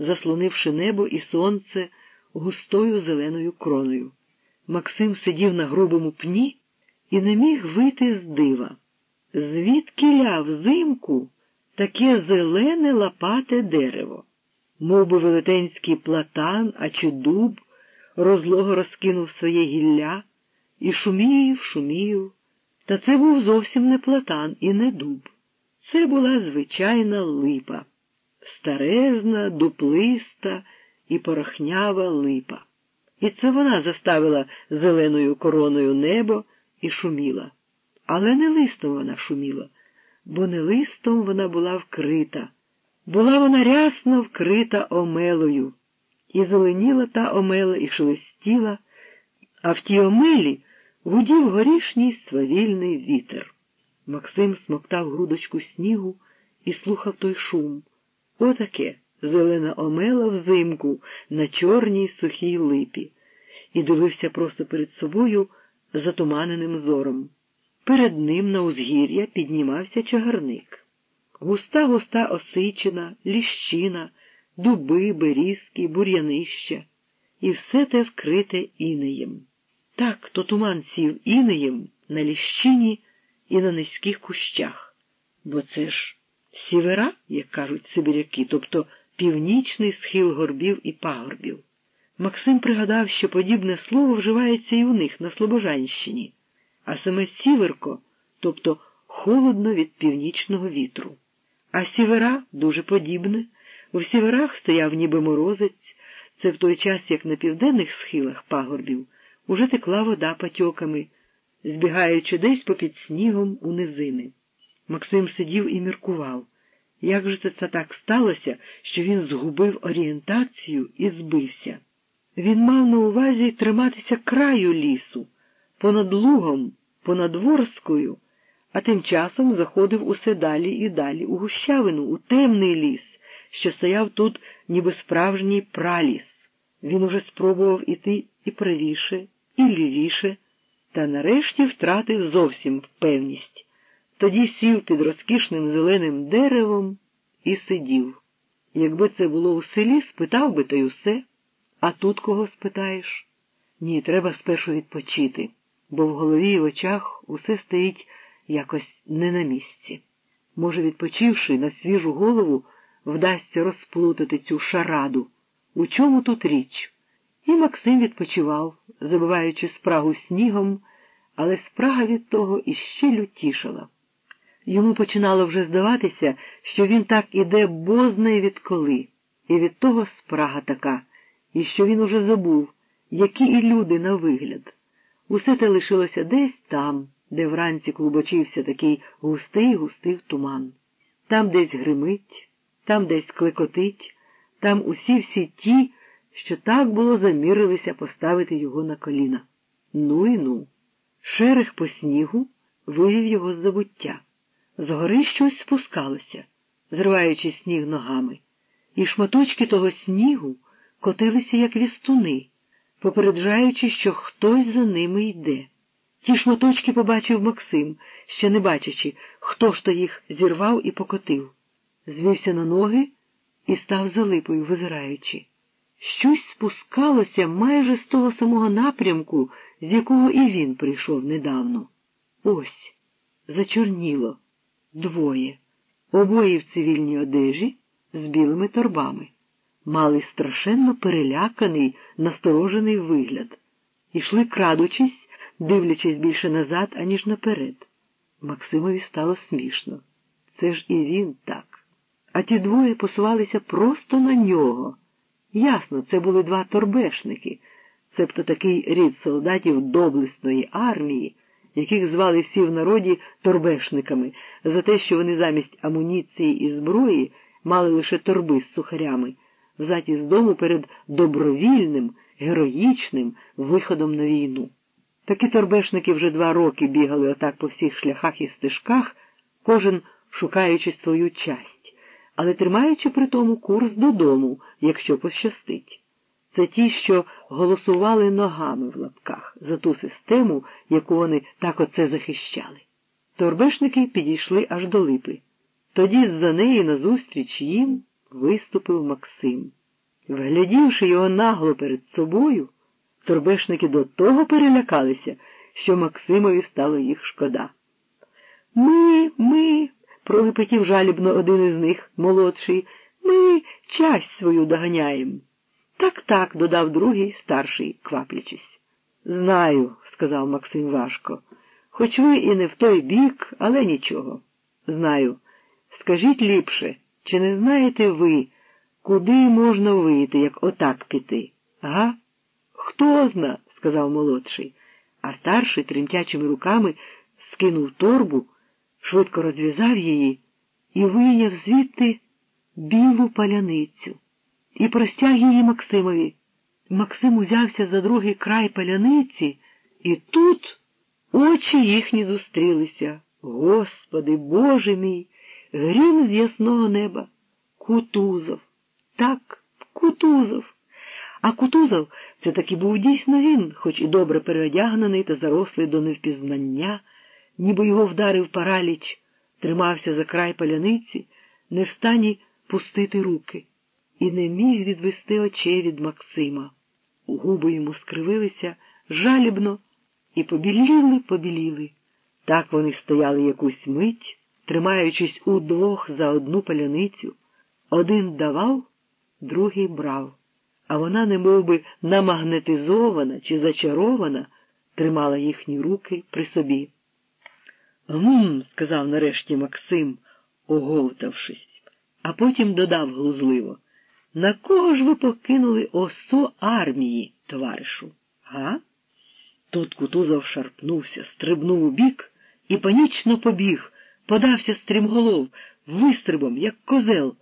заслонивши небо і сонце густою зеленою кроною. Максим сидів на грубому пні і не міг вийти з дива. Звідки ля взимку таке зелене лопате дерево, Мов би велетенський платан, а чи дуб, розлого розкинув своє гілля і шумів, шумів. Та це був зовсім не платан і не дуб. Це була звичайна липа, старезна, дуплиста і порохнява липа. І це вона заставила зеленою короною небо і шуміла. Але не листом вона шуміла, бо не листом вона була вкрита. Була вона рясно вкрита омелою, і зеленіла та омела і шелестіла, а в тій омелі гудів горішній свавільний вітер. Максим смоктав грудочку снігу і слухав той шум. Отаке зелена омела взимку на чорній сухій липі, і дивився просто перед собою затуманеним зором. Перед ним на узгір'я піднімався чагарник. Густа густа осичина, ліщина, дуби, берізки, бур'янища, і все те вкрите інеєм. Так то туман сів інеєм на ліщині і на низьких кущах, бо це ж сівера, як кажуть сибиряки, тобто північний схил горбів і пагорбів. Максим пригадав, що подібне слово вживається і у них на Слобожанщині, а саме сіверко, тобто холодно від північного вітру. А сівера дуже подібне. У сіверах стояв ніби морозець, це в той час, як на південних схилах пагорбів, уже текла вода патьоками, збігаючи десь попід снігом у низини. Максим сидів і міркував. Як же це так сталося, що він згубив орієнтацію і збився? Він мав на увазі триматися краю лісу, понад лугом, понад ворскою а тим часом заходив усе далі і далі у гущавину, у темний ліс, що стояв тут, ніби справжній праліс. Він уже спробував іти і правіше, і лівіше, та нарешті втратив зовсім впевність. Тоді сів під розкішним зеленим деревом і сидів. Якби це було у селі, спитав би та й усе. А тут кого спитаєш? Ні, треба спершу відпочити, бо в голові і в очах усе стоїть якось не на місці. Може, відпочивши на свіжу голову, вдасться розплутати цю шараду. У чому тут річ? І Максим відпочивав, забиваючи спрагу снігом, але спрага від того іще лютішала. Йому починало вже здаватися, що він так іде бозне відколи, і від того спрага така, і що він уже забув, які і люди на вигляд. Усе те лишилося десь там де вранці клубочився такий густий густий туман. Там десь гримить, там десь клекотить, там усі всі ті, що так було замірилися поставити його на коліна. Ну і ну. Шерех по снігу вивів його з забуття. Згори щось спускалося, зриваючи сніг ногами, і шматочки того снігу котилися, як вістуни, попереджаючи, що хтось за ними йде. Ті шматочки побачив Максим, ще не бачачи, хто ж то їх зірвав і покотив. Звівся на ноги і став за липою, визираючи. Щось спускалося майже з того самого напрямку, з якого і він прийшов недавно. Ось, зачорніло, двоє, обоє в цивільній одежі з білими торбами, мали страшенно переляканий, насторожений вигляд, ішли, крадучись дивлячись більше назад, аніж наперед. Максимові стало смішно. Це ж і він так. А ті двоє посувалися просто на нього. Ясно, це були два торбешники, цебто такий рід солдатів доблесної армії, яких звали всі в народі торбешниками, за те, що вони замість амуніції і зброї мали лише торби з сухарями, взяті з дому перед добровільним, героїчним виходом на війну. Такі торбешники вже два роки бігали отак по всіх шляхах і стежках, кожен шукаючи свою часть, але тримаючи при тому курс додому, якщо пощастить. Це ті, що голосували ногами в лапках за ту систему, яку вони так оце захищали. Торбешники підійшли аж до липи. Тоді з за неї назустріч їм виступив Максим. Вглядівши його нагло перед собою, торбешники до того перелякалися, що Максимові стало їх шкода. Ми, ми, пролепетів жалібно один із них, молодший, ми часть свою доганяємо. Так, так, додав другий, старший, кваплячись. Знаю, сказав Максим важко. Хоч ви і не в той бік, але нічого. Знаю. Скажіть ліпше, чи не знаєте ви, куди можна вийти, як отак піти? Га? Хто зна, сказав молодший, а старший тремтячими руками скинув торбу, швидко розв'язав її і вийняв звідти білу паляницю і простяг її Максимові. Максим узявся за другий край паляниці, і тут очі їхні зустрілися. Господи, Боже мій, грім з ясного неба. Кутузов. Так, Кутузов. А Кутузов це таки був дійсно він, хоч і добре переодягнений та зарослий до невпізнання, ніби його вдарив параліч, тримався за край паляниці, не в стані пустити руки, і не міг відвести очей від Максима. Губи йому скривилися жалібно і побіліли, побіліли. Так вони стояли якусь мить, тримаючись удвох за одну паляницю. Один давав, другий брав, а вона, немов би намагнетизована чи зачарована, тримала їхні руки при собі. Гм, сказав нарешті Максим, оговтавшись, а потім додав глузливо. На кого ж ви покинули осо армії, товаришу? Га? Тут Кутузов шарпнувся, стрибнув у бік і панічно побіг, подався стрімголов, вистрибом, як козел,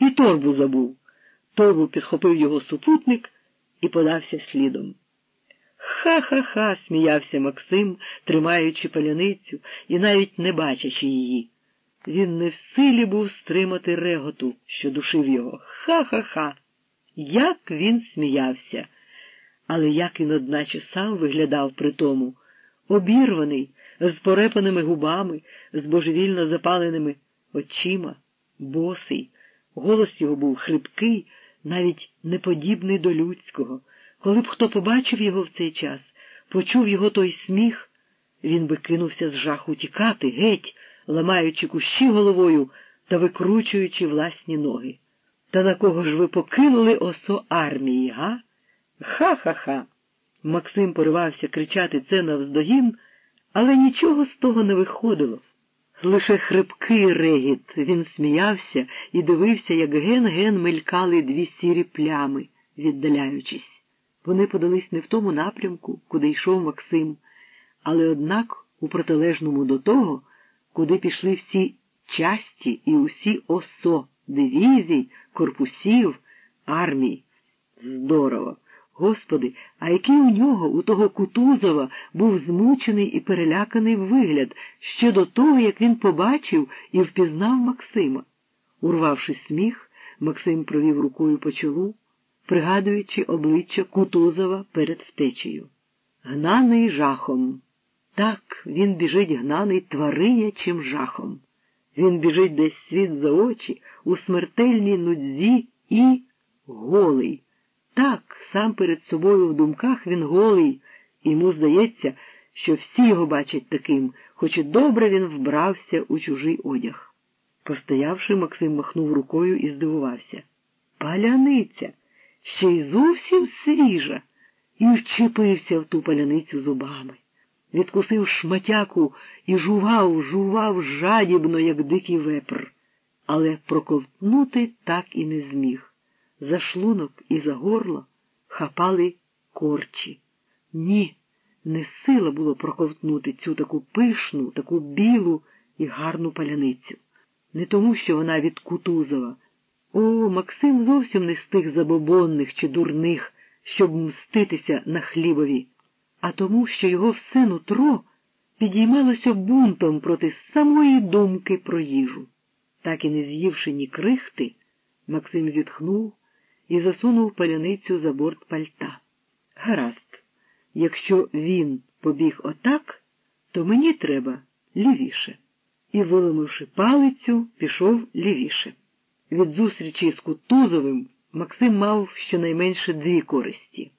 і торбу забув. Торбу підхопив його супутник і подався слідом. Ха-ха-ха, сміявся Максим, тримаючи паляницю і навіть не бачачи її. Він не в силі був стримати реготу, що душив його. Ха-ха-ха. Як він сміявся, але як він, одначе, сам виглядав при тому, обірваний, з порепаними губами, з божевільно запаленими очима, босий. Голос його був хрипкий, навіть неподібний до людського. Коли б хто побачив його в цей час, почув його той сміх, він би кинувся з жаху тікати, геть, ламаючи кущі головою та викручуючи власні ноги. Та на кого ж ви покинули осо армії, га? Ха-ха-ха. Максим поривався кричати це навздогін, але нічого з того не виходило. Лише хрипкий регіт він сміявся і дивився, як ген-ген мелькали дві сірі плями, віддаляючись. Вони подались не в тому напрямку, куди йшов Максим, але однак у протилежному до того, куди пішли всі часті і усі осо, дивізій, корпусів, армій. Здорово! Господи, а який у нього, у того Кутузова, був змучений і переляканий вигляд ще до того, як він побачив і впізнав Максима. Урвавши сміх, Максим провів рукою по чолу, пригадуючи обличчя Кутузова перед втечею. Гнаний жахом. Так він біжить гнаний тваринячим жахом. Він біжить десь світ за очі у смертельній нудзі і голий. Так, сам перед собою в думках він голий, йому здається, що всі його бачать таким, хоч і добре він вбрався у чужий одяг. Постоявши, Максим махнув рукою і здивувався. Паляниця, ще й зовсім свіжа, і вчепився в ту паляницю зубами. Відкусив шматяку і жував, жував жадібно, як дикий вепр, але проковтнути так і не зміг. За шлунок і за горло хапали корчі. Ні, не сила було проковтнути цю таку пишну, таку білу і гарну паляницю. Не тому, що вона від Кутузова. О, Максим зовсім не з тих забобонних чи дурних, щоб мститися на хлібові, а тому, що його все нутро підіймалося бунтом проти самої думки про їжу. Так і не з'ївши ні крихти, Максим зітхнув і засунув паляницю за борт пальта. Гаразд, якщо він побіг отак, то мені треба лівіше. І, виломивши палицю, пішов лівіше. Від зустрічі з Кутузовим Максим мав щонайменше дві користі.